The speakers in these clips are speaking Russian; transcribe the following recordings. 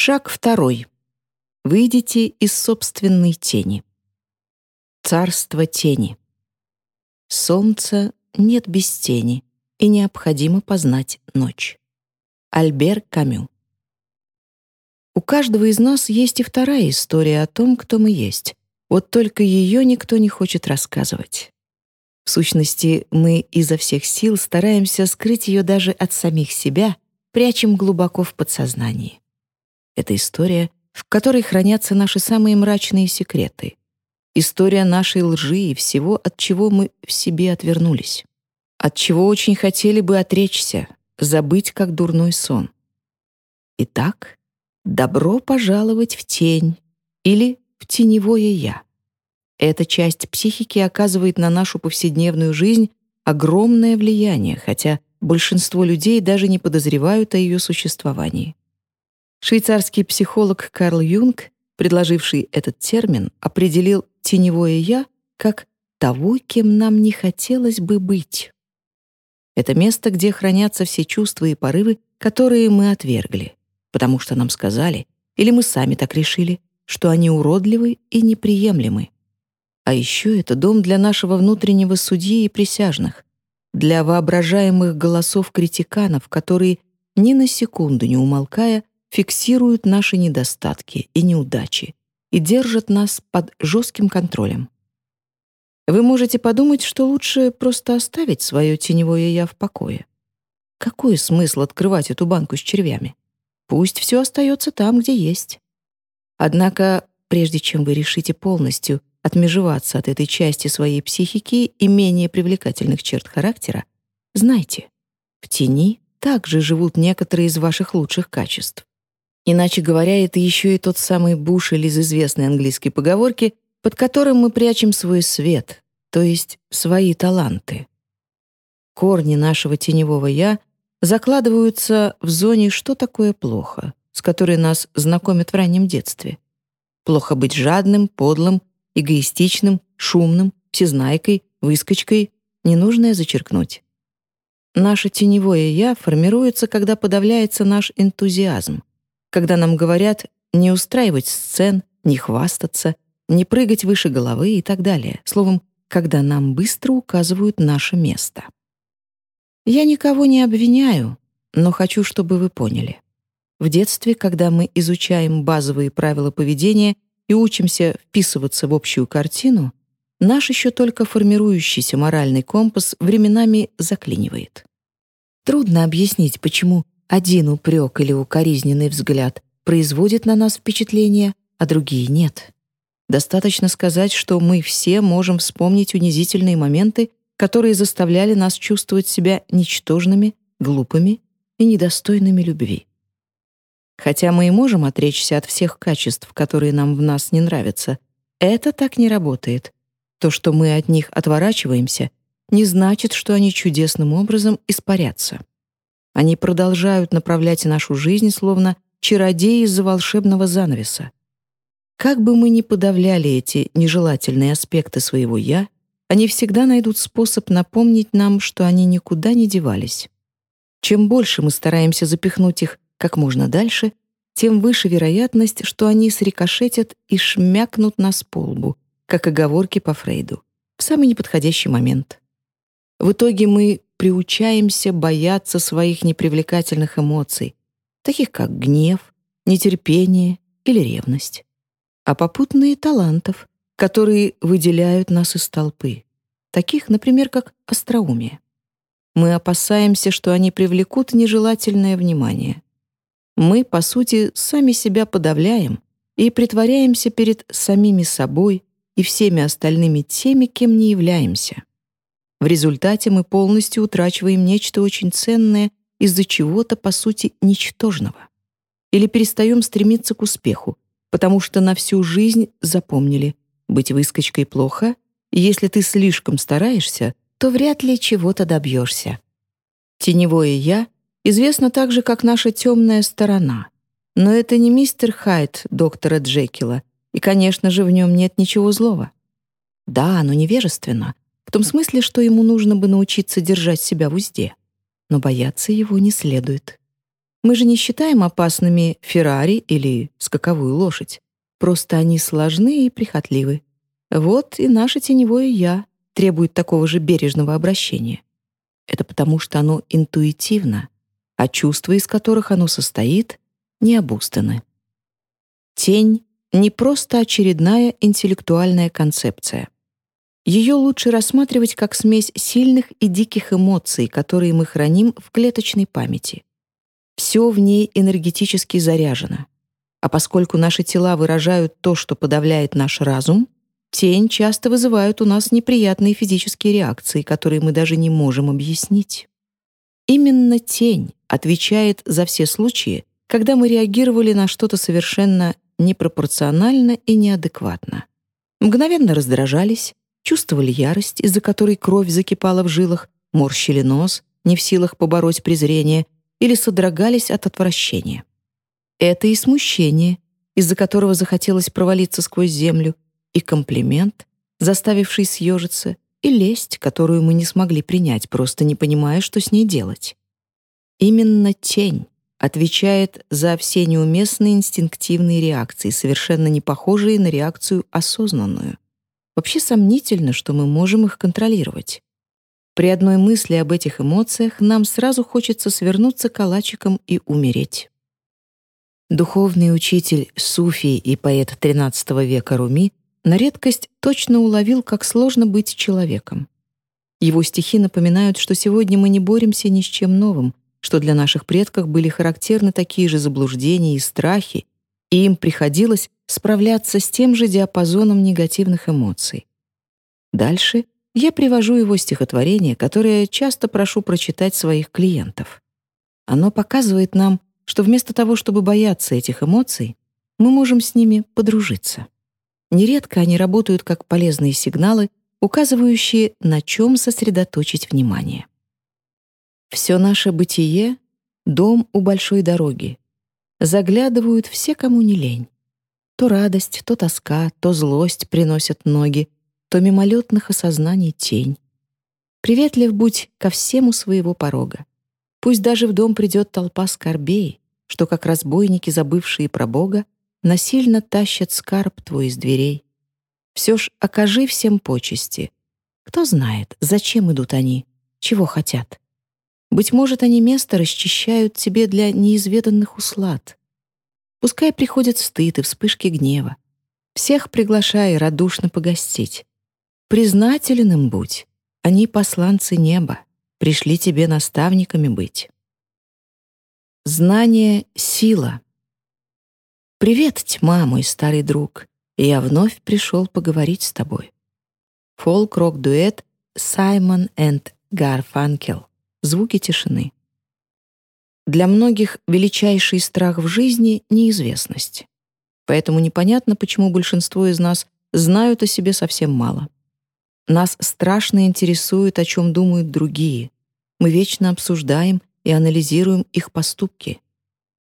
Шаг второй. Выйдите из собственной тени. Царство тени. Солнца нет без тени, и необходимо познать ночь. Альбер Камю. У каждого из нас есть и вторая история о том, кто мы есть. Вот только ее никто не хочет рассказывать. В сущности, мы изо всех сил стараемся скрыть ее даже от самих себя, прячем глубоко в подсознании. Это история, в которой хранятся наши самые мрачные секреты. История нашей лжи и всего, от чего мы в себе отвернулись. От чего очень хотели бы отречься, забыть как дурной сон. Итак, добро пожаловать в тень или в теневое «я». Эта часть психики оказывает на нашу повседневную жизнь огромное влияние, хотя большинство людей даже не подозревают о ее существовании. Швейцарский психолог Карл Юнг, предложивший этот термин, определил теневое «я» как того, кем нам не хотелось бы быть. Это место, где хранятся все чувства и порывы, которые мы отвергли, потому что нам сказали, или мы сами так решили, что они уродливы и неприемлемы. А еще это дом для нашего внутреннего судьи и присяжных, для воображаемых голосов критиканов, которые, ни на секунду не умолкая, фиксируют наши недостатки и неудачи и держат нас под жестким контролем. Вы можете подумать, что лучше просто оставить свое теневое «я» в покое. Какой смысл открывать эту банку с червями? Пусть все остается там, где есть. Однако, прежде чем вы решите полностью отмежеваться от этой части своей психики и менее привлекательных черт характера, знайте, в тени также живут некоторые из ваших лучших качеств. Иначе говоря, это еще и тот самый бушель из известной английской поговорки, под которым мы прячем свой свет, то есть свои таланты. Корни нашего теневого «я» закладываются в зоне «что такое плохо», с которой нас знакомят в раннем детстве. Плохо быть жадным, подлым, эгоистичным, шумным, всезнайкой, выскочкой, ненужное зачеркнуть. Наше теневое «я» формируется, когда подавляется наш энтузиазм, когда нам говорят не устраивать сцен, не хвастаться, не прыгать выше головы и так далее. Словом, когда нам быстро указывают наше место. Я никого не обвиняю, но хочу, чтобы вы поняли. В детстве, когда мы изучаем базовые правила поведения и учимся вписываться в общую картину, наш еще только формирующийся моральный компас временами заклинивает. Трудно объяснить, почему один упрек или укоризненный взгляд производит на нас впечатление, а другие нет. Достаточно сказать, что мы все можем вспомнить унизительные моменты, которые заставляли нас чувствовать себя ничтожными, глупыми и недостойными любви. Хотя мы и можем отречься от всех качеств, которые нам в нас не нравятся, это так не работает. То, что мы от них отворачиваемся, не значит, что они чудесным образом испарятся. Они продолжают направлять нашу жизнь, словно чародеи из-за волшебного занавеса. Как бы мы ни подавляли эти нежелательные аспекты своего «я», они всегда найдут способ напомнить нам, что они никуда не девались. Чем больше мы стараемся запихнуть их как можно дальше, тем выше вероятность, что они срикошетят и шмякнут нас по лбу, как оговорки по Фрейду, в самый неподходящий момент. В итоге мы приучаемся бояться своих непривлекательных эмоций, таких как гнев, нетерпение или ревность, а попутные талантов, которые выделяют нас из толпы, таких, например, как остроумие. Мы опасаемся, что они привлекут нежелательное внимание. Мы, по сути, сами себя подавляем и притворяемся перед самими собой и всеми остальными теми, кем не являемся. В результате мы полностью утрачиваем нечто очень ценное из-за чего-то, по сути, ничтожного. Или перестаем стремиться к успеху, потому что на всю жизнь запомнили «быть выскочкой плохо», если ты слишком стараешься, то вряд ли чего-то добьешься. Теневое «я» известно так же, как наша темная сторона. Но это не мистер Хайд доктора Джекила, и, конечно же, в нем нет ничего злого. Да, оно невежественно, в том смысле, что ему нужно бы научиться держать себя в узде. Но бояться его не следует. Мы же не считаем опасными Феррари или скаковую лошадь. Просто они сложны и прихотливы. Вот и наше теневое «я» требует такого же бережного обращения. Это потому, что оно интуитивно, а чувства, из которых оно состоит, не обустаны. Тень — не просто очередная интеллектуальная концепция. Ее лучше рассматривать как смесь сильных и диких эмоций, которые мы храним в клеточной памяти. Все в ней энергетически заряжено. А поскольку наши тела выражают то, что подавляет наш разум, тень часто вызывает у нас неприятные физические реакции, которые мы даже не можем объяснить. Именно тень отвечает за все случаи, когда мы реагировали на что-то совершенно непропорционально и неадекватно. Мгновенно раздражались, чувствовали ярость, из-за которой кровь закипала в жилах, морщили нос, не в силах побороть презрение, или содрогались от отвращения. Это и смущение, из-за которого захотелось провалиться сквозь землю, и комплимент, заставивший съежиться, и лесть, которую мы не смогли принять, просто не понимая, что с ней делать. Именно тень отвечает за все неуместные инстинктивные реакции, совершенно не похожие на реакцию осознанную. Вообще сомнительно, что мы можем их контролировать. При одной мысли об этих эмоциях нам сразу хочется свернуться калачиком и умереть. Духовный учитель Суфи и поэт XIII века Руми на редкость точно уловил, как сложно быть человеком. Его стихи напоминают, что сегодня мы не боремся ни с чем новым, что для наших предков были характерны такие же заблуждения и страхи, и им приходилось справляться с тем же диапазоном негативных эмоций. Дальше я привожу его стихотворение, которое часто прошу прочитать своих клиентов. Оно показывает нам, что вместо того, чтобы бояться этих эмоций, мы можем с ними подружиться. Нередко они работают как полезные сигналы, указывающие, на чем сосредоточить внимание. Все наше бытие — дом у большой дороги. Заглядывают все, кому не лень. То радость, то тоска, то злость приносят ноги, то мимолетных осознаний тень. Приветлив будь ко всему своего порога. Пусть даже в дом придет толпа скорбей, что, как разбойники, забывшие про Бога, насильно тащат скарб твой из дверей. Все ж окажи всем почести. Кто знает, зачем идут они, чего хотят. Быть может, они место расчищают тебе для неизведанных услад. Пускай приходят стыд и вспышки гнева. Всех приглашай радушно погостить. Признателен им будь. Они посланцы неба, пришли тебе наставниками быть. Знание — сила. «Привет, тьма, мой старый друг. Я вновь пришел поговорить с тобой». Фолк-рок-дуэт «Саймон энд Гарфанкел». Звуки тишины. Для многих величайший страх в жизни — неизвестность. Поэтому непонятно, почему большинство из нас знают о себе совсем мало. Нас страшно интересует, о чем думают другие. Мы вечно обсуждаем и анализируем их поступки.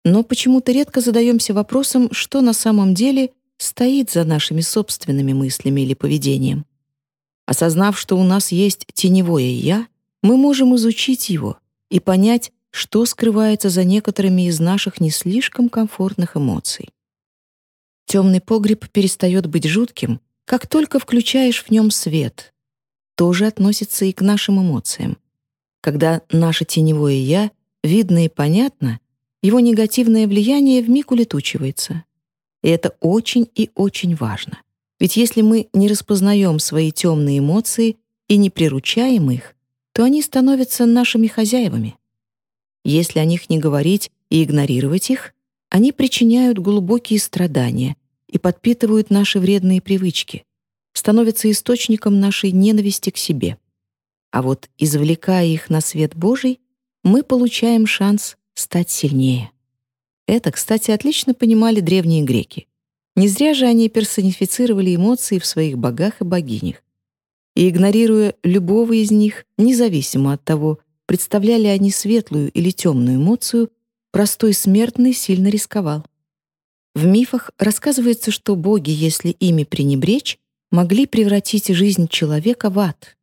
Но почему-то редко задаемся вопросом, что на самом деле стоит за нашими собственными мыслями или поведением. Осознав, что у нас есть теневое «я», мы можем изучить его и понять, что скрывается за некоторыми из наших не слишком комфортных эмоций. Темный погреб перестает быть жутким, как только включаешь в нем свет. Тоже относится и к нашим эмоциям. Когда наше теневое «я» видно и понятно, его негативное влияние вмиг улетучивается. И это очень и очень важно. Ведь если мы не распознаем свои темные эмоции и не приручаем их, то они становятся нашими хозяевами. Если о них не говорить и игнорировать их, они причиняют глубокие страдания и подпитывают наши вредные привычки, становятся источником нашей ненависти к себе. А вот извлекая их на свет Божий, мы получаем шанс стать сильнее. Это, кстати, отлично понимали древние греки. Не зря же они персонифицировали эмоции в своих богах и богинях и игнорируя любого из них, независимо от того, представляли они светлую или темную эмоцию, простой смертный сильно рисковал. В мифах рассказывается, что боги, если ими пренебречь, могли превратить жизнь человека в ад.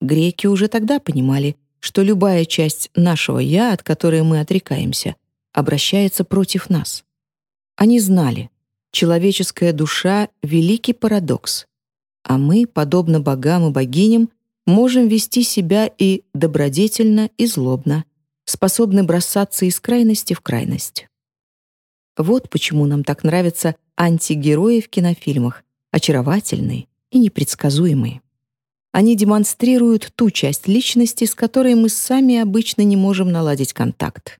Греки уже тогда понимали, что любая часть нашего «я», от которой мы отрекаемся, обращается против нас. Они знали, человеческая душа — великий парадокс, а мы, подобно богам и богиням, можем вести себя и добродетельно, и злобно, способны бросаться из крайности в крайность. Вот почему нам так нравятся антигерои в кинофильмах, очаровательные и непредсказуемые. Они демонстрируют ту часть личности, с которой мы сами обычно не можем наладить контакт.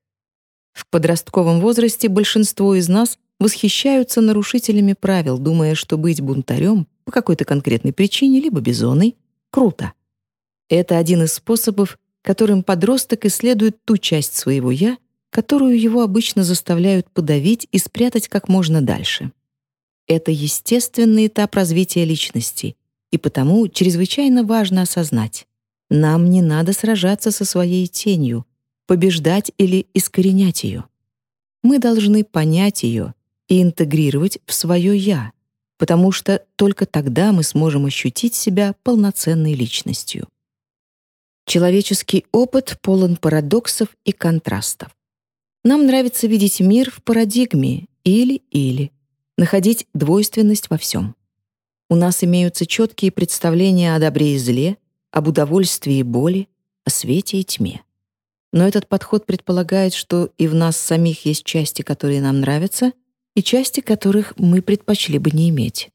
В подростковом возрасте большинство из нас восхищаются нарушителями правил, думая, что быть бунтарем по какой-то конкретной причине либо бизоной — круто. Это один из способов, которым подросток исследует ту часть своего «я», которую его обычно заставляют подавить и спрятать как можно дальше. Это естественный этап развития личности, и потому чрезвычайно важно осознать. Нам не надо сражаться со своей тенью, побеждать или искоренять ее. Мы должны понять ее и интегрировать в свое «я», потому что только тогда мы сможем ощутить себя полноценной личностью. Человеческий опыт полон парадоксов и контрастов. Нам нравится видеть мир в парадигме или-или, находить двойственность во всем. У нас имеются четкие представления о добре и зле, об удовольствии и боли, о свете и тьме. Но этот подход предполагает, что и в нас самих есть части, которые нам нравятся, и части, которых мы предпочли бы не иметь.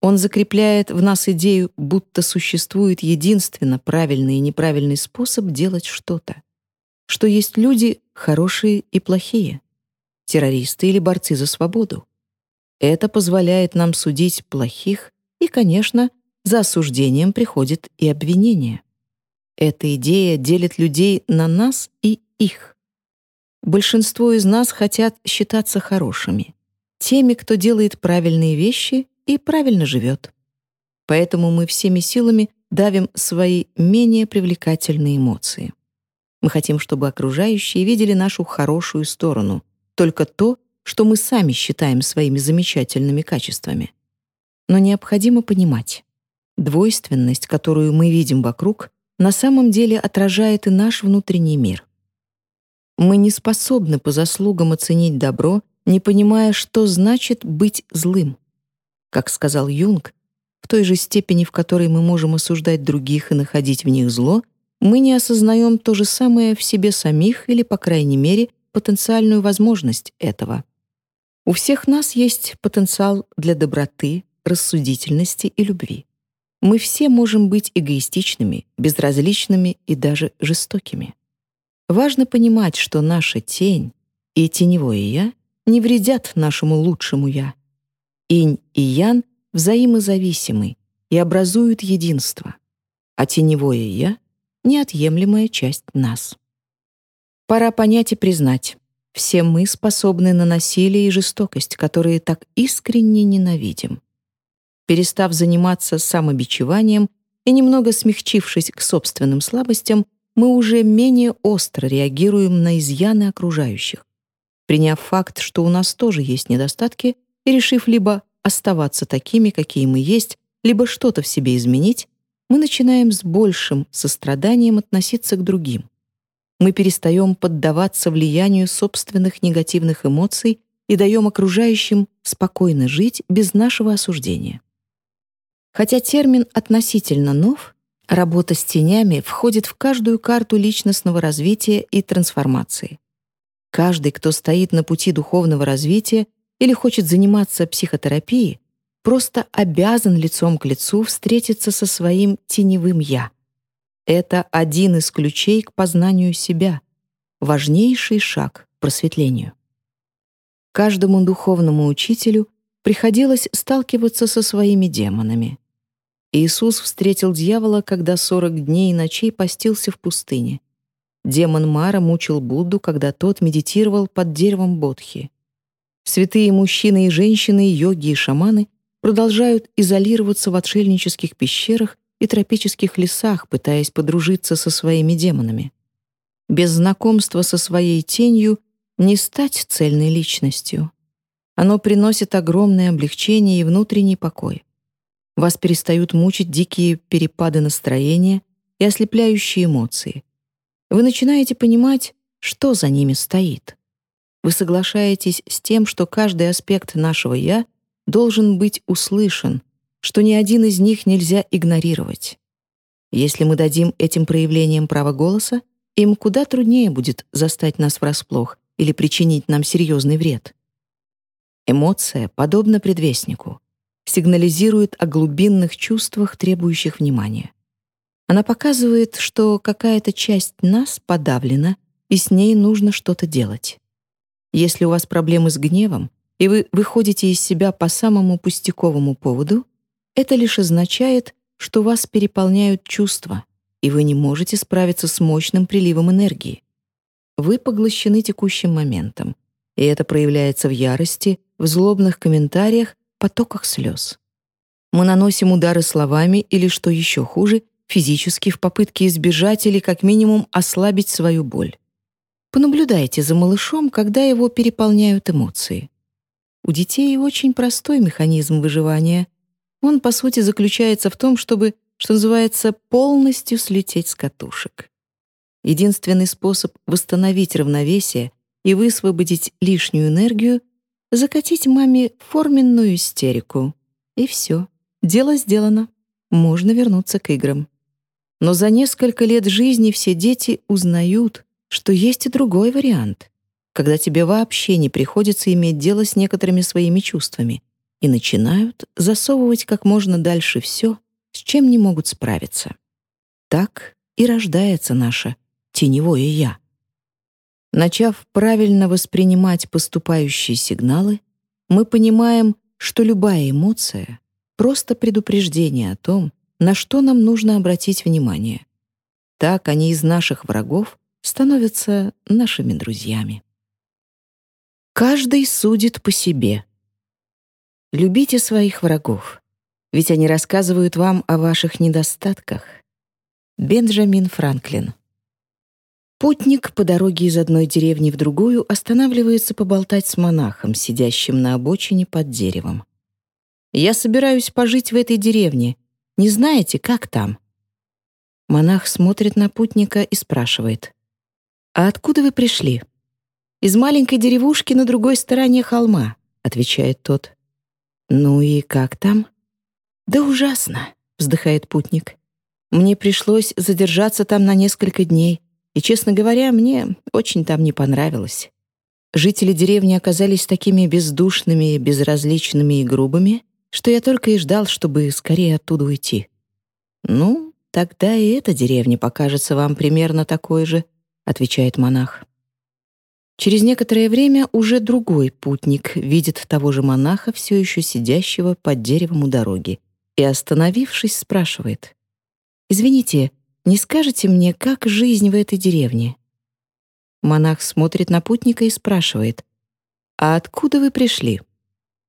Он закрепляет в нас идею, будто существует единственно правильный и неправильный способ делать что-то. Что есть люди хорошие и плохие, террористы или борцы за свободу. Это позволяет нам судить плохих и, конечно, за осуждением приходит и обвинение. Эта идея делит людей на нас и их. Большинство из нас хотят считаться хорошими, теми, кто делает правильные вещи и правильно живет. Поэтому мы всеми силами давим свои менее привлекательные эмоции. Мы хотим, чтобы окружающие видели нашу хорошую сторону, только то, что мы сами считаем своими замечательными качествами. Но необходимо понимать, двойственность, которую мы видим вокруг, на самом деле отражает и наш внутренний мир. Мы не способны по заслугам оценить добро, не понимая, что значит быть злым. Как сказал Юнг, в той же степени, в которой мы можем осуждать других и находить в них зло, мы не осознаем то же самое в себе самих или, по крайней мере, потенциальную возможность этого. У всех нас есть потенциал для доброты, рассудительности и любви. Мы все можем быть эгоистичными, безразличными и даже жестокими. Важно понимать, что наша тень и теневое «я» не вредят нашему лучшему «я». Инь и Ян взаимозависимы и образуют единство, а теневое «я» — неотъемлемая часть нас. Пора понять и признать, все мы способны на насилие и жестокость, которые так искренне ненавидим. Перестав заниматься самобичеванием и немного смягчившись к собственным слабостям, мы уже менее остро реагируем на изъяны окружающих. Приняв факт, что у нас тоже есть недостатки, и решив либо оставаться такими, какие мы есть, либо что-то в себе изменить, мы начинаем с большим состраданием относиться к другим. Мы перестаем поддаваться влиянию собственных негативных эмоций и даем окружающим спокойно жить без нашего осуждения. Хотя термин относительно нов, работа с тенями входит в каждую карту личностного развития и трансформации. Каждый, кто стоит на пути духовного развития или хочет заниматься психотерапией, просто обязан лицом к лицу встретиться со своим теневым «я». Это один из ключей к познанию себя, важнейший шаг к просветлению. Каждому духовному учителю приходилось сталкиваться со своими демонами. Иисус встретил дьявола, когда сорок дней и ночей постился в пустыне. Демон Мара мучил Будду, когда тот медитировал под деревом Бодхи. Святые мужчины и женщины, йоги и шаманы продолжают изолироваться в отшельнических пещерах и тропических лесах, пытаясь подружиться со своими демонами. Без знакомства со своей тенью не стать цельной личностью. Оно приносит огромное облегчение и внутренний покой. Вас перестают мучить дикие перепады настроения и ослепляющие эмоции. Вы начинаете понимать, что за ними стоит. Вы соглашаетесь с тем, что каждый аспект нашего «я» должен быть услышан, что ни один из них нельзя игнорировать. Если мы дадим этим проявлениям право голоса, им куда труднее будет застать нас врасплох или причинить нам серьезный вред. Эмоция, подобно предвестнику, сигнализирует о глубинных чувствах, требующих внимания. Она показывает, что какая-то часть нас подавлена, и с ней нужно что-то делать. Если у вас проблемы с гневом, и вы выходите из себя по самому пустяковому поводу, это лишь означает, что вас переполняют чувства, и вы не можете справиться с мощным приливом энергии. Вы поглощены текущим моментом, и это проявляется в ярости, в злобных комментариях, потоках слез. Мы наносим удары словами или, что еще хуже, физически в попытке избежать или как минимум ослабить свою боль. Понаблюдайте за малышом, когда его переполняют эмоции. У детей очень простой механизм выживания. Он, по сути, заключается в том, чтобы, что называется, полностью слететь с катушек. Единственный способ восстановить равновесие и высвободить лишнюю энергию — закатить маме форменную истерику. И все. Дело сделано. Можно вернуться к играм. Но за несколько лет жизни все дети узнают, что есть и другой вариант, когда тебе вообще не приходится иметь дело с некоторыми своими чувствами и начинают засовывать как можно дальше все, с чем не могут справиться. Так и рождается наше теневое «я». Начав правильно воспринимать поступающие сигналы, мы понимаем, что любая эмоция — просто предупреждение о том, на что нам нужно обратить внимание. Так они из наших врагов становятся нашими друзьями. Каждый судит по себе. Любите своих врагов, ведь они рассказывают вам о ваших недостатках. Бенджамин Франклин Путник по дороге из одной деревни в другую останавливается поболтать с монахом, сидящим на обочине под деревом. «Я собираюсь пожить в этой деревне. Не знаете, как там?» Монах смотрит на путника и спрашивает. «А откуда вы пришли?» «Из маленькой деревушки на другой стороне холма», — отвечает тот. «Ну и как там?» «Да ужасно», — вздыхает путник. «Мне пришлось задержаться там на несколько дней, и, честно говоря, мне очень там не понравилось. Жители деревни оказались такими бездушными, безразличными и грубыми, что я только и ждал, чтобы скорее оттуда уйти. Ну, тогда и эта деревня покажется вам примерно такой же, отвечает монах. Через некоторое время уже другой путник видит того же монаха, все еще сидящего под деревом у дороги, и, остановившись, спрашивает. «Извините, не скажете мне, как жизнь в этой деревне?» Монах смотрит на путника и спрашивает. «А откуда вы пришли?»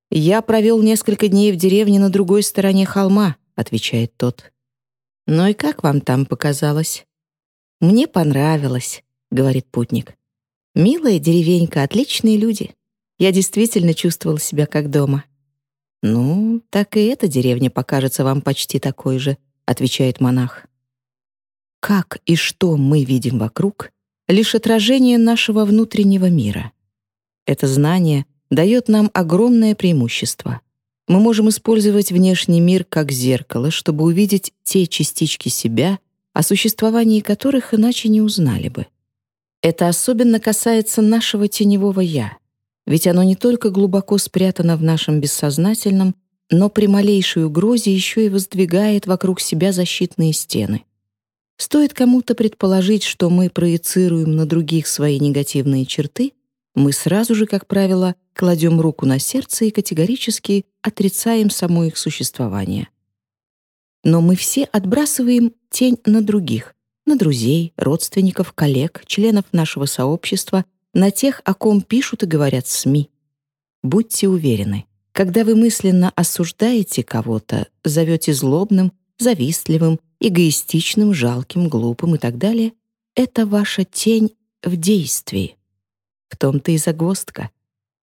«Я провел несколько дней в деревне на другой стороне холма», — отвечает тот. «Ну и как вам там показалось?» «Мне понравилось», — говорит путник. «Милая деревенька, отличные люди. Я действительно чувствовал себя как дома». «Ну, так и эта деревня покажется вам почти такой же», — отвечает монах. Как и что мы видим вокруг — лишь отражение нашего внутреннего мира. Это знание дает нам огромное преимущество. Мы можем использовать внешний мир как зеркало, чтобы увидеть те частички себя, о существовании которых иначе не узнали бы. Это особенно касается нашего теневого «я», ведь оно не только глубоко спрятано в нашем бессознательном, но при малейшей угрозе еще и воздвигает вокруг себя защитные стены. Стоит кому-то предположить, что мы проецируем на других свои негативные черты, мы сразу же, как правило, кладем руку на сердце и категорически отрицаем само их существование. Но мы все отбрасываем тень на других, на друзей, родственников, коллег, членов нашего сообщества, на тех, о ком пишут и говорят СМИ. Будьте уверены, когда вы мысленно осуждаете кого-то, зовете злобным, завистливым, эгоистичным, жалким, глупым и так далее, это ваша тень в действии. В том-то и загвоздка.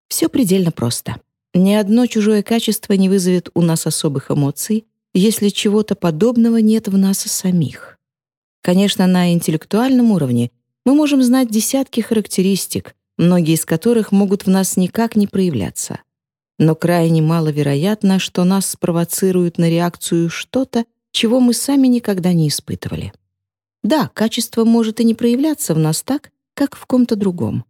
Все предельно просто. Ни одно чужое качество не вызовет у нас особых эмоций, если чего-то подобного нет в нас самих. Конечно, на интеллектуальном уровне мы можем знать десятки характеристик, многие из которых могут в нас никак не проявляться. Но крайне маловероятно, что нас спровоцирует на реакцию что-то, чего мы сами никогда не испытывали. Да, качество может и не проявляться в нас так, как в ком-то другом.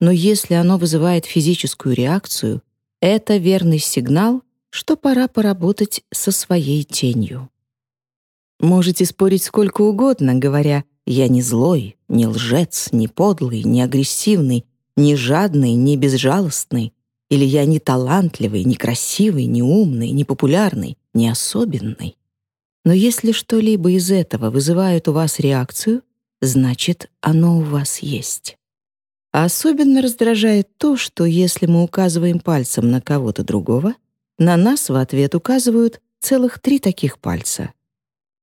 Но если оно вызывает физическую реакцию, это верный сигнал, что пора поработать со своей тенью. Можете спорить сколько угодно, говоря «я не злой, не лжец, не подлый, не агрессивный, не жадный, не безжалостный», или «я не талантливый, не красивый, не умный, не популярный, не особенный». Но если что-либо из этого вызывает у вас реакцию, значит, оно у вас есть. А особенно раздражает то, что если мы указываем пальцем на кого-то другого, на нас в ответ указывают целых три таких пальца.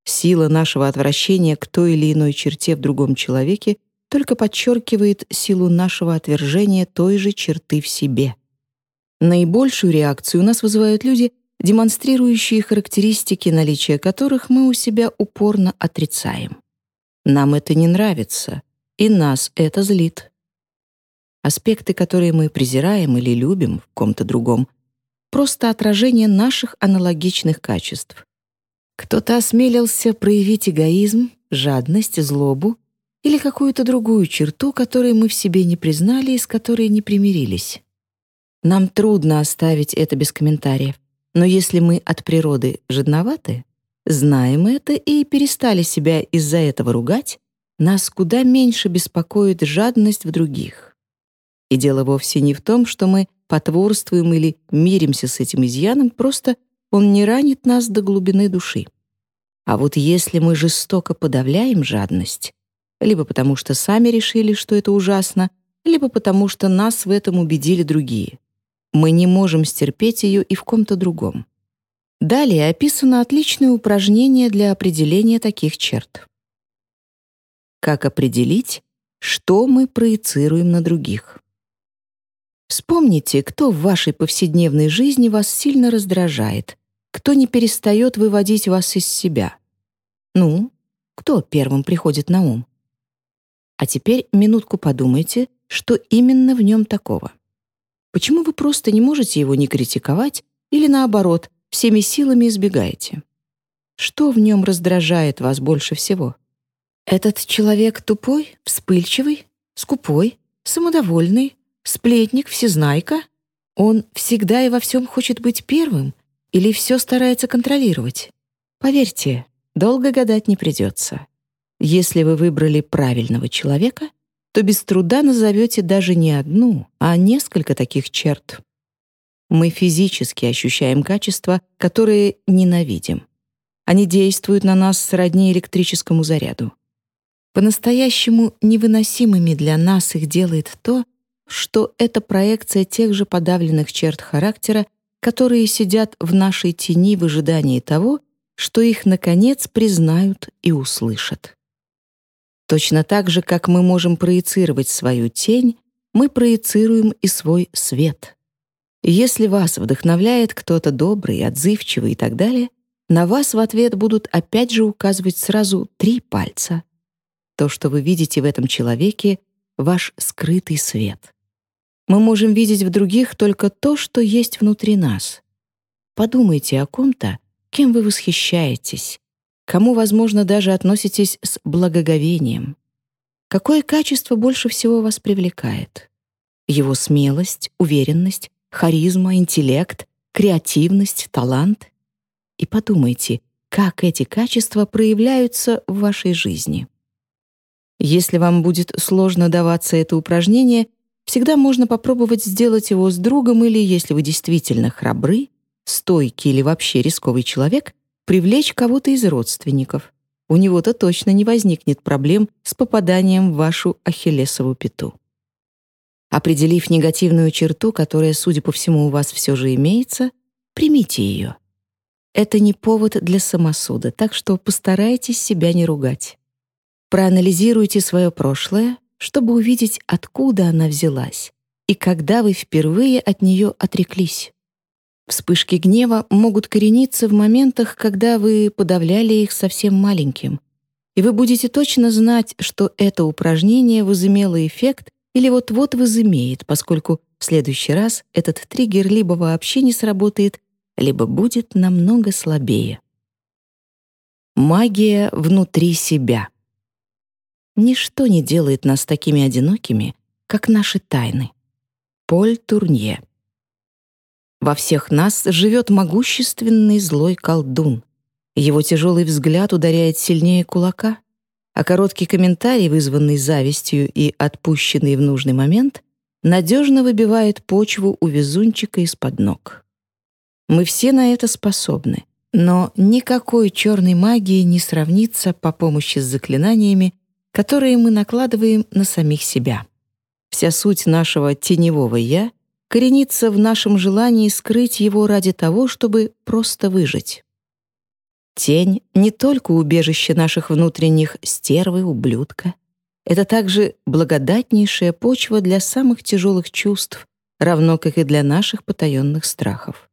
Сила нашего отвращения к той или иной черте в другом человеке только подчеркивает силу нашего отвержения той же черты в себе. Наибольшую реакцию у нас вызывают люди, демонстрирующие характеристики, наличия которых мы у себя упорно отрицаем. Нам это не нравится, и нас это злит. Аспекты, которые мы презираем или любим в ком-то другом, просто отражение наших аналогичных качеств. Кто-то осмелился проявить эгоизм, жадность, злобу или какую-то другую черту, которую мы в себе не признали и с которой не примирились. Нам трудно оставить это без комментариев, но если мы от природы жадноваты, знаем это и перестали себя из-за этого ругать, нас куда меньше беспокоит жадность в других. И дело вовсе не в том, что мы потворствуем или миримся с этим изъяном, просто он не ранит нас до глубины души. А вот если мы жестоко подавляем жадность, либо потому что сами решили, что это ужасно, либо потому что нас в этом убедили другие, мы не можем стерпеть ее и в ком-то другом. Далее описано отличное упражнение для определения таких черт. Как определить, что мы проецируем на других? Вспомните, кто в вашей повседневной жизни вас сильно раздражает, кто не перестает выводить вас из себя? Ну, кто первым приходит на ум? А теперь минутку подумайте, что именно в нем такого. Почему вы просто не можете его не критиковать или, наоборот, всеми силами избегаете? Что в нем раздражает вас больше всего? Этот человек тупой, вспыльчивый, скупой, самодовольный, сплетник, всезнайка? Он всегда и во всем хочет быть первым или все старается контролировать? Поверьте, долго гадать не придется. Если вы выбрали правильного человека, то без труда назовете даже не одну, а несколько таких черт. Мы физически ощущаем качества, которые ненавидим. Они действуют на нас сродни электрическому заряду. По-настоящему невыносимыми для нас их делает то, что это проекция тех же подавленных черт характера, которые сидят в нашей тени в ожидании того, что их, наконец, признают и услышат. Точно так же, как мы можем проецировать свою тень, мы проецируем и свой свет. Если вас вдохновляет кто-то добрый, отзывчивый и так далее, на вас в ответ будут опять же указывать сразу три пальца. То, что вы видите в этом человеке, — ваш скрытый свет. Мы можем видеть в других только то, что есть внутри нас. Подумайте о ком-то, кем вы восхищаетесь, кому, возможно, даже относитесь с благоговением. Какое качество больше всего вас привлекает? Его смелость, уверенность, харизма, интеллект, креативность, талант? И подумайте, как эти качества проявляются в вашей жизни. Если вам будет сложно даваться это упражнение, Всегда можно попробовать сделать его с другом или, если вы действительно храбры, стойкий или вообще рисковый человек, привлечь кого-то из родственников. У него-то точно не возникнет проблем с попаданием в вашу ахиллесову пяту. Определив негативную черту, которая, судя по всему, у вас все же имеется, примите ее. Это не повод для самосуда, так что постарайтесь себя не ругать. Проанализируйте свое прошлое, чтобы увидеть, откуда она взялась и когда вы впервые от нее отреклись. Вспышки гнева могут корениться в моментах, когда вы подавляли их совсем маленьким, и вы будете точно знать, что это упражнение возымело эффект, или вот-вот возымеет, поскольку в следующий раз этот триггер либо вообще не сработает, либо будет намного слабее. Магия внутри себя. Ничто не делает нас такими одинокими, как наши тайны. Поль Турнье. Во всех нас живет могущественный злой колдун. Его тяжелый взгляд ударяет сильнее кулака, а короткий комментарий, вызванный завистью и отпущенный в нужный момент, надежно выбивает почву у везунчика из-под ног. Мы все на это способны, но никакой черной магии не сравнится по помощи с заклинаниями, которые мы накладываем на самих себя. Вся суть нашего теневого «я» коренится в нашем желании скрыть его ради того, чтобы просто выжить. Тень — не только убежище наших внутренних стервы, ублюдка. Это также благодатнейшая почва для самых тяжелых чувств, равно как и для наших потаенных страхов.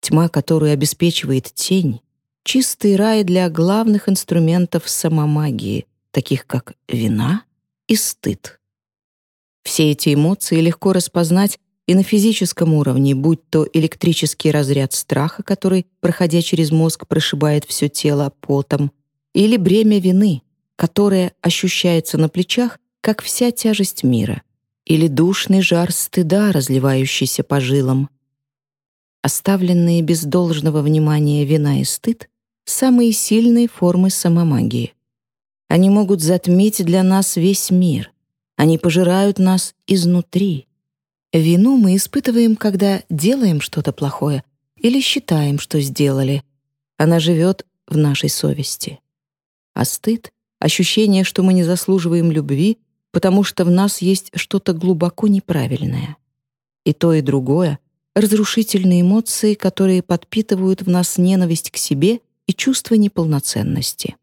Тьма, которую обеспечивает тень, — чистый рай для главных инструментов самомагии, таких как вина и стыд. Все эти эмоции легко распознать и на физическом уровне, будь то электрический разряд страха, который, проходя через мозг, прошибает все тело потом, или бремя вины, которое ощущается на плечах, как вся тяжесть мира, или душный жар стыда, разливающийся по жилам. Оставленные без должного внимания вина и стыд — самые сильные формы самомагии. Они могут затмить для нас весь мир. Они пожирают нас изнутри. Вину мы испытываем, когда делаем что-то плохое или считаем, что сделали. Она живет в нашей совести. А стыд — ощущение, что мы не заслуживаем любви, потому что в нас есть что-то глубоко неправильное. И то, и другое — разрушительные эмоции, которые подпитывают в нас ненависть к себе и чувство неполноценности.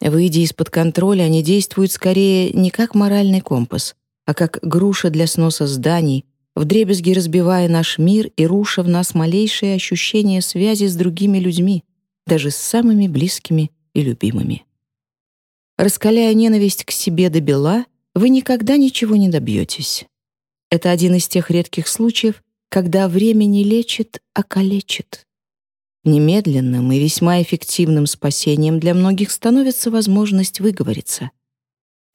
Выйдя из-под контроля, они действуют скорее не как моральный компас, а как груша для сноса зданий, вдребезги разбивая наш мир и руша в нас малейшие ощущения связи с другими людьми, даже с самыми близкими и любимыми. Раскаляя ненависть к себе до бела, вы никогда ничего не добьетесь. Это один из тех редких случаев, когда время не лечит, а калечит. Немедленным и весьма эффективным спасением для многих становится возможность выговориться —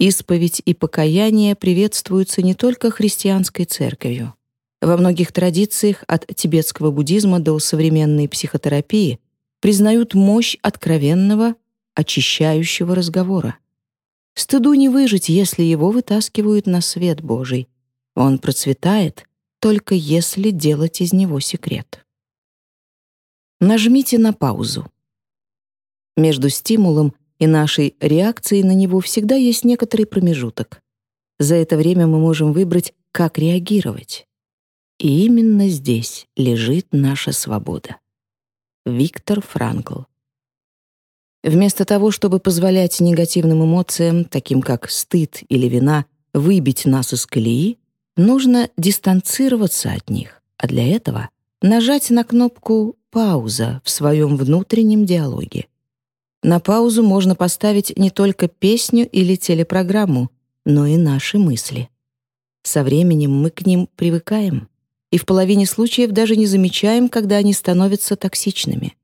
Исповедь и покаяние приветствуются не только христианской церковью. Во многих традициях от тибетского буддизма до современной психотерапии признают мощь откровенного, очищающего разговора. Стыду не выжить, если его вытаскивают на свет Божий. Он процветает, только если делать из него секрет. Нажмите на паузу. Между стимулом и нашей реакцией на него всегда есть некоторый промежуток. За это время мы можем выбрать, как реагировать. И именно здесь лежит наша свобода. Виктор Франкл Вместо того, чтобы позволять негативным эмоциям, таким как стыд или вина, выбить нас из колеи, нужно дистанцироваться от них, а для этого нажать на кнопку «пауза» в своем внутреннем диалоге. На паузу можно поставить не только песню или телепрограмму, но и наши мысли. Со временем мы к ним привыкаем и в половине случаев даже не замечаем, когда они становятся токсичными.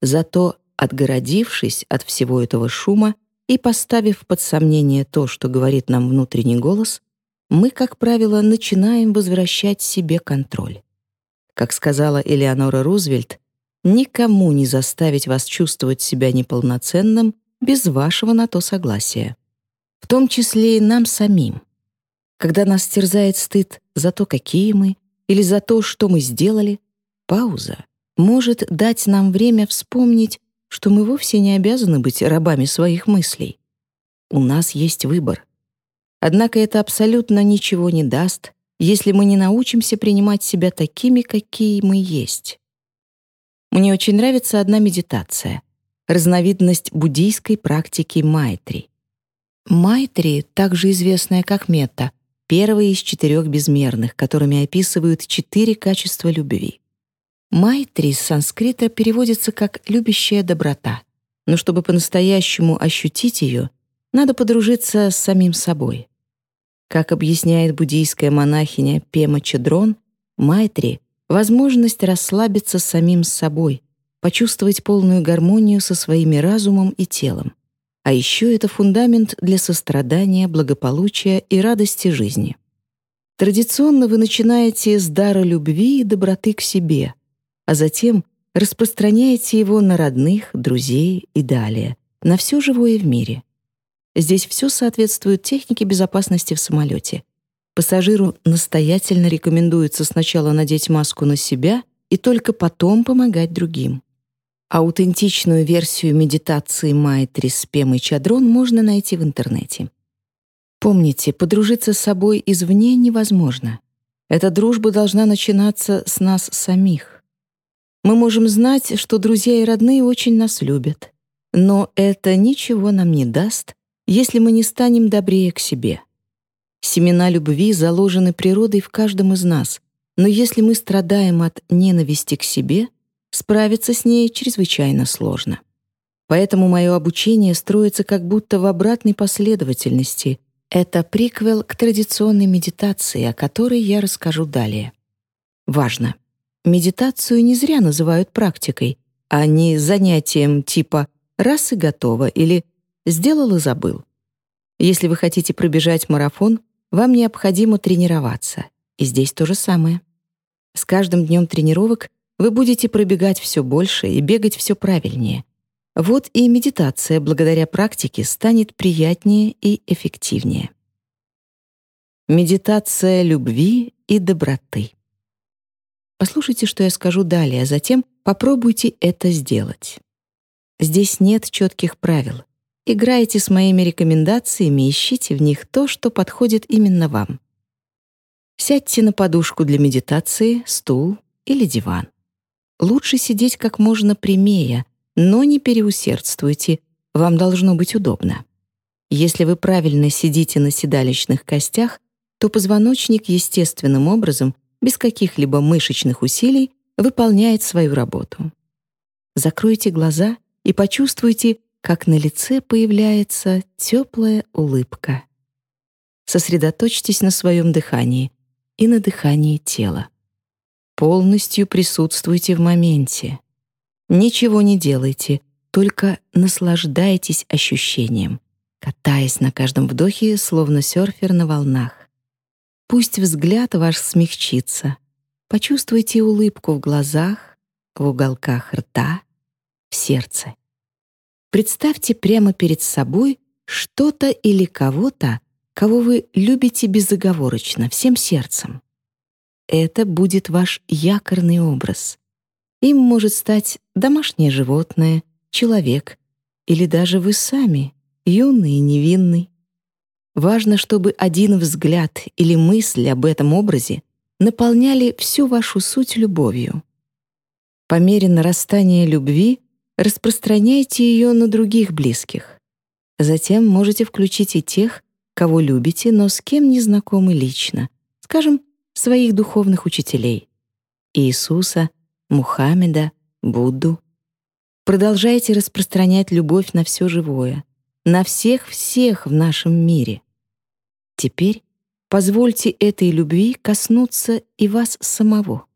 Зато, отгородившись от всего этого шума и поставив под сомнение то, что говорит нам внутренний голос, мы, как правило, начинаем возвращать себе контроль. Как сказала Элеонора Рузвельт, никому не заставить вас чувствовать себя неполноценным без вашего на то согласия. В том числе и нам самим. Когда нас терзает стыд за то, какие мы, или за то, что мы сделали, пауза может дать нам время вспомнить, что мы вовсе не обязаны быть рабами своих мыслей. У нас есть выбор. Однако это абсолютно ничего не даст, если мы не научимся принимать себя такими, какие мы есть. Мне очень нравится одна медитация — разновидность буддийской практики майтри. Майтри, также известная как мета, первая из четырех безмерных, которыми описывают четыре качества любви. Майтри с санскрита переводится как «любящая доброта», но чтобы по-настоящему ощутить ее, надо подружиться с самим собой. Как объясняет буддийская монахиня Пема Чедрон, Майтри — возможность расслабиться самим собой, почувствовать полную гармонию со своими разумом и телом. А еще это фундамент для сострадания, благополучия и радости жизни. Традиционно вы начинаете с дара любви и доброты к себе, а затем распространяете его на родных, друзей и далее, на все живое в мире. Здесь все соответствует технике безопасности в самолете. Пассажиру настоятельно рекомендуется сначала надеть маску на себя и только потом помогать другим. Аутентичную версию медитации Майтри с Пемой Чадрон можно найти в интернете. Помните, подружиться с собой извне невозможно. Эта дружба должна начинаться с нас самих. Мы можем знать, что друзья и родные очень нас любят, но это ничего нам не даст, если мы не станем добрее к себе. Семена любви заложены природой в каждом из нас, но если мы страдаем от ненависти к себе, справиться с ней чрезвычайно сложно. Поэтому мое обучение строится как будто в обратной последовательности — это приквел к традиционной медитации, о которой я расскажу далее. Важно. Медитацию не зря называют практикой, а не занятием типа «раз и готово» или «сделал и забыл». Если вы хотите пробежать марафон, вам необходимо тренироваться. И здесь то же самое. С каждым днем тренировок вы будете пробегать все больше и бегать все правильнее. Вот и медитация благодаря практике станет приятнее и эффективнее. Медитация любви и доброты. Послушайте, что я скажу далее, а затем попробуйте это сделать. Здесь нет четких правил. Играйте с моими рекомендациями, ищите в них то, что подходит именно вам. Сядьте на подушку для медитации, стул или диван. Лучше сидеть как можно прямее, но не переусердствуйте, вам должно быть удобно. Если вы правильно сидите на седалищных костях, то позвоночник естественным образом, без каких-либо мышечных усилий, выполняет свою работу. Закройте глаза и почувствуйте, как на лице появляется теплая улыбка. Сосредоточьтесь на своем дыхании и на дыхании тела. Полностью присутствуйте в моменте. Ничего не делайте, только наслаждайтесь ощущением, катаясь на каждом вдохе, словно серфер на волнах. Пусть взгляд ваш смягчится. Почувствуйте улыбку в глазах, в уголках рта, в сердце. Представьте прямо перед собой что-то или кого-то, кого вы любите безоговорочно, всем сердцем. Это будет ваш якорный образ. Им может стать домашнее животное, человек или даже вы сами, юный и невинный. Важно, чтобы один взгляд или мысль об этом образе наполняли всю вашу суть любовью. По мере нарастания любви распространяйте ее на других близких. Затем можете включить и тех, кого любите, но с кем не знакомы лично, скажем, своих духовных учителей. Иисуса — Мухаммеда, Будду. Продолжайте распространять любовь на все живое, на всех-всех в нашем мире. Теперь позвольте этой любви коснуться и вас самого.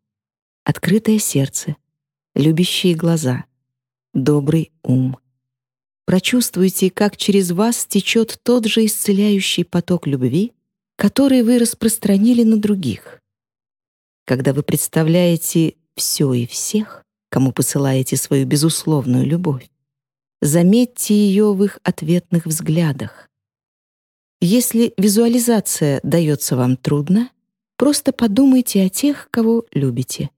Открытое сердце, любящие глаза, добрый ум. Прочувствуйте, как через вас течет тот же исцеляющий поток любви, который вы распространили на других. Когда вы представляете все и всех, кому посылаете свою безусловную любовь. Заметьте ее в их ответных взглядах. Если визуализация дается вам трудно, просто подумайте о тех, кого любите,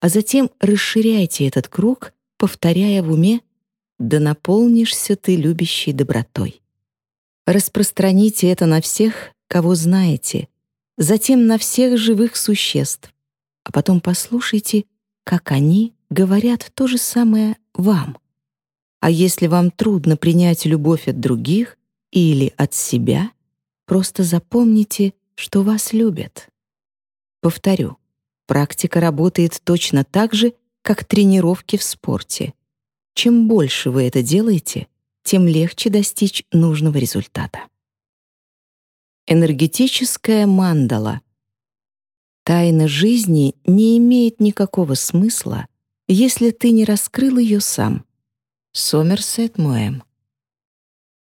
а затем расширяйте этот круг, повторяя в уме «Да наполнишься ты любящей добротой». Распространите это на всех, кого знаете, затем на всех живых существ, а потом послушайте, как они говорят то же самое вам. А если вам трудно принять любовь от других или от себя, просто запомните, что вас любят. Повторю, практика работает точно так же, как тренировки в спорте. Чем больше вы это делаете, тем легче достичь нужного результата. Энергетическая мандала. Тайна жизни не имеет никакого смысла, если ты не раскрыл ее сам. Сомерсет Моэм.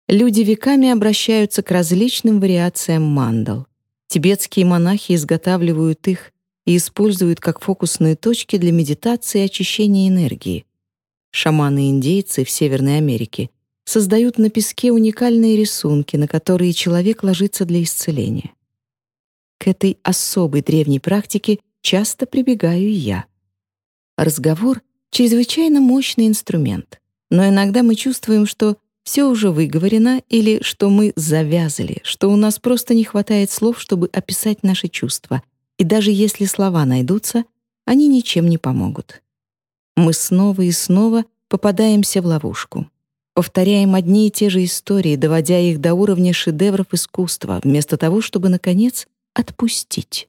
Люди веками обращаются к различным вариациям мандал. Тибетские монахи изготавливают их и используют как фокусные точки для медитации и очищения энергии. Шаманы-индейцы в Северной Америке создают на песке уникальные рисунки, на которые человек ложится для исцеления. К этой особой древней практике часто прибегаю и я. Разговор — чрезвычайно мощный инструмент, но иногда мы чувствуем, что все уже выговорено или что мы завязали, что у нас просто не хватает слов, чтобы описать наши чувства, и даже если слова найдутся, они ничем не помогут. Мы снова и снова попадаемся в ловушку. Повторяем одни и те же истории, доводя их до уровня шедевров искусства, вместо того, чтобы, наконец, отпустить.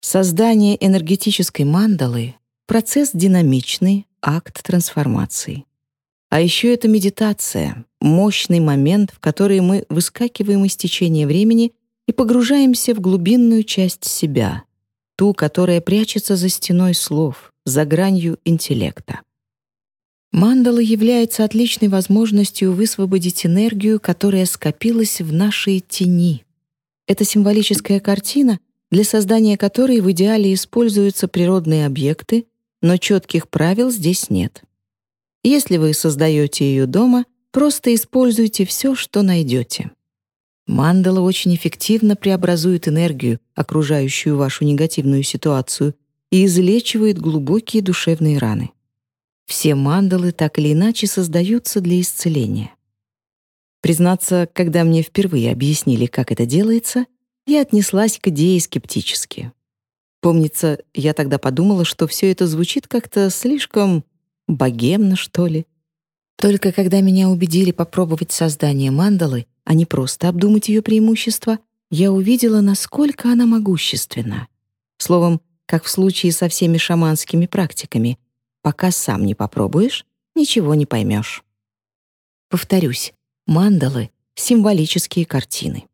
Создание энергетической мандалы — процесс динамичный, акт трансформации. А еще это медитация, мощный момент, в который мы выскакиваем из течения времени и погружаемся в глубинную часть себя, ту, которая прячется за стеной слов, за гранью интеллекта. Мандала является отличной возможностью высвободить энергию, которая скопилась в нашей тени. Это символическая картина, для создания которой в идеале используются природные объекты, но четких правил здесь нет. Если вы создаете ее дома, просто используйте все, что найдете. Мандала очень эффективно преобразует энергию, окружающую вашу негативную ситуацию, и излечивает глубокие душевные раны. Все мандалы так или иначе создаются для исцеления. Признаться, когда мне впервые объяснили, как это делается, я отнеслась к идее скептически. Помнится, я тогда подумала, что все это звучит как-то слишком богемно, что ли. Только когда меня убедили попробовать создание мандалы, а не просто обдумать ее преимущества, я увидела, насколько она могущественна. Словом, как в случае со всеми шаманскими практиками, Пока сам не попробуешь, ничего не поймешь. Повторюсь, мандалы — символические картины.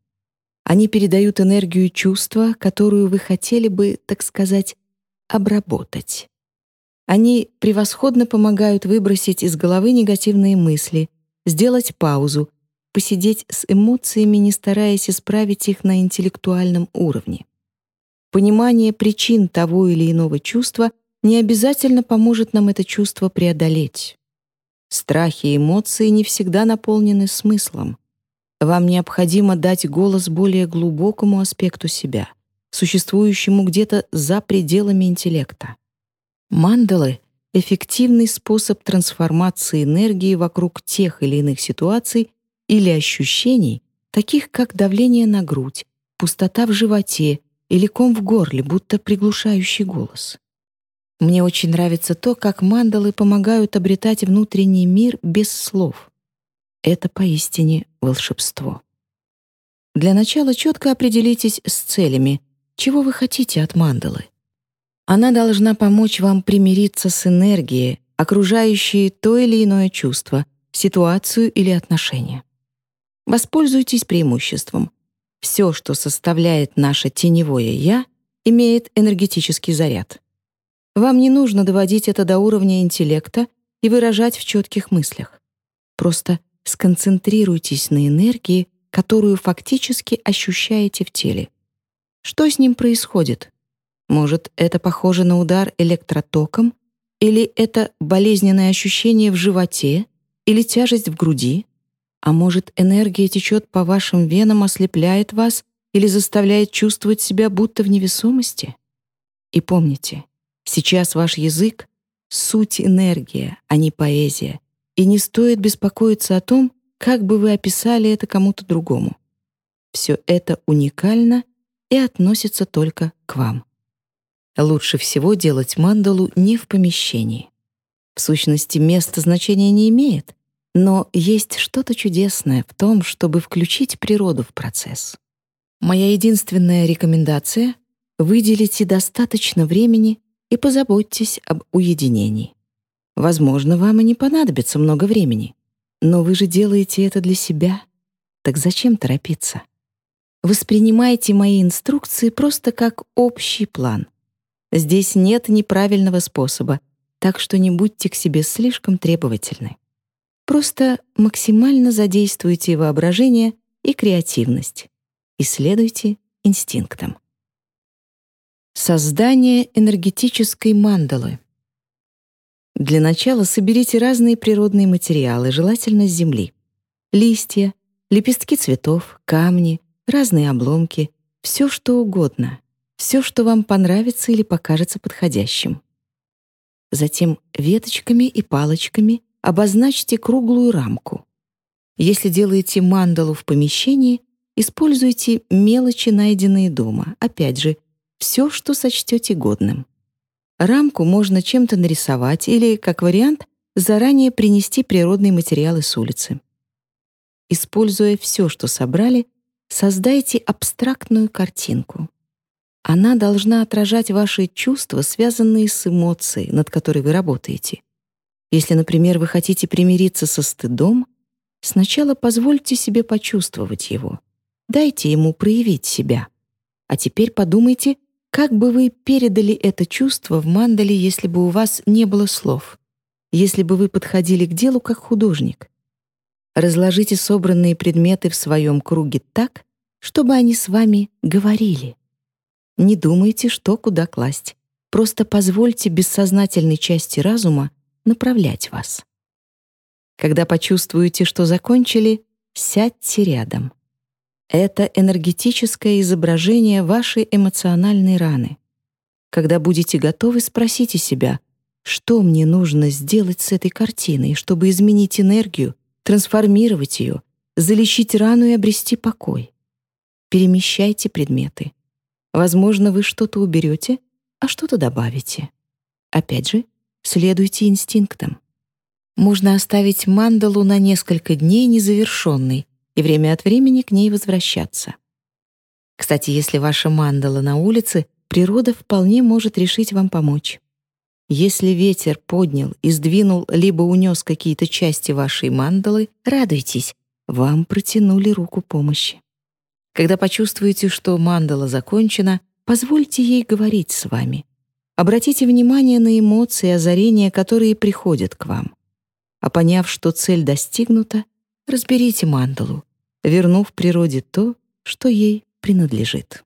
Они передают энергию чувства, которую вы хотели бы, так сказать, обработать. Они превосходно помогают выбросить из головы негативные мысли, сделать паузу, посидеть с эмоциями, не стараясь исправить их на интеллектуальном уровне. Понимание причин того или иного чувства не обязательно поможет нам это чувство преодолеть. Страхи и эмоции не всегда наполнены смыслом. Вам необходимо дать голос более глубокому аспекту себя, существующему где-то за пределами интеллекта. Мандалы — эффективный способ трансформации энергии вокруг тех или иных ситуаций или ощущений, таких как давление на грудь, пустота в животе или ком в горле, будто приглушающий голос. Мне очень нравится то, как мандалы помогают обретать внутренний мир без слов. Это поистине волшебство. Для начала четко определитесь с целями, чего вы хотите от мандалы. Она должна помочь вам примириться с энергией, окружающей то или иное чувство, ситуацию или отношение. Воспользуйтесь преимуществом. Все, что составляет наше теневое «я», имеет энергетический заряд. Вам не нужно доводить это до уровня интеллекта и выражать в четких мыслях. Просто сконцентрируйтесь на энергии, которую фактически ощущаете в теле. Что с ним происходит? Может, это похоже на удар электротоком? Или это болезненное ощущение в животе? Или тяжесть в груди? А может, энергия течет по вашим венам, ослепляет вас или заставляет чувствовать себя будто в невесомости? И помните, Сейчас ваш язык — суть энергия, а не поэзия, и не стоит беспокоиться о том, как бы вы описали это кому-то другому. Все это уникально и относится только к вам. Лучше всего делать мандалу не в помещении. В сущности, место значения не имеет, но есть что-то чудесное в том, чтобы включить природу в процесс. Моя единственная рекомендация — выделите достаточно времени и позаботьтесь об уединении. Возможно, вам и не понадобится много времени, но вы же делаете это для себя. Так зачем торопиться? Воспринимайте мои инструкции просто как общий план. Здесь нет неправильного способа, так что не будьте к себе слишком требовательны. Просто максимально задействуйте воображение и креативность. Исследуйте инстинктам. Создание энергетической мандалы. Для начала соберите разные природные материалы, желательно с земли. Листья, лепестки цветов, камни, разные обломки, все что угодно, все, что вам понравится или покажется подходящим. Затем веточками и палочками обозначьте круглую рамку. Если делаете мандалу в помещении, используйте мелочи, найденные дома. Опять же, все, что сочтете годным. Рамку можно чем-то нарисовать или, как вариант, заранее принести природные материалы с улицы. Используя все, что собрали, создайте абстрактную картинку. Она должна отражать ваши чувства, связанные с эмоцией, над которой вы работаете. Если, например, вы хотите примириться со стыдом, сначала позвольте себе почувствовать его. Дайте ему проявить себя. А теперь подумайте, как бы вы передали это чувство в мандале, если бы у вас не было слов? Если бы вы подходили к делу как художник? Разложите собранные предметы в своем круге так, чтобы они с вами говорили. Не думайте, что куда класть. Просто позвольте бессознательной части разума направлять вас. Когда почувствуете, что закончили, сядьте рядом. Это энергетическое изображение вашей эмоциональной раны. Когда будете готовы, спросите себя, что мне нужно сделать с этой картиной, чтобы изменить энергию, трансформировать ее, залечить рану и обрести покой. Перемещайте предметы. Возможно, вы что-то уберете, а что-то добавите. Опять же, следуйте инстинктам. Можно оставить мандалу на несколько дней незавершенной, и время от времени к ней возвращаться. Кстати, если ваша мандала на улице, природа вполне может решить вам помочь. Если ветер поднял и сдвинул либо унес какие-то части вашей мандалы, радуйтесь, вам протянули руку помощи. Когда почувствуете, что мандала закончена, позвольте ей говорить с вами. Обратите внимание на эмоции и озарения, которые приходят к вам. А поняв, что цель достигнута, разберите мандалу вернув природе то, что ей принадлежит.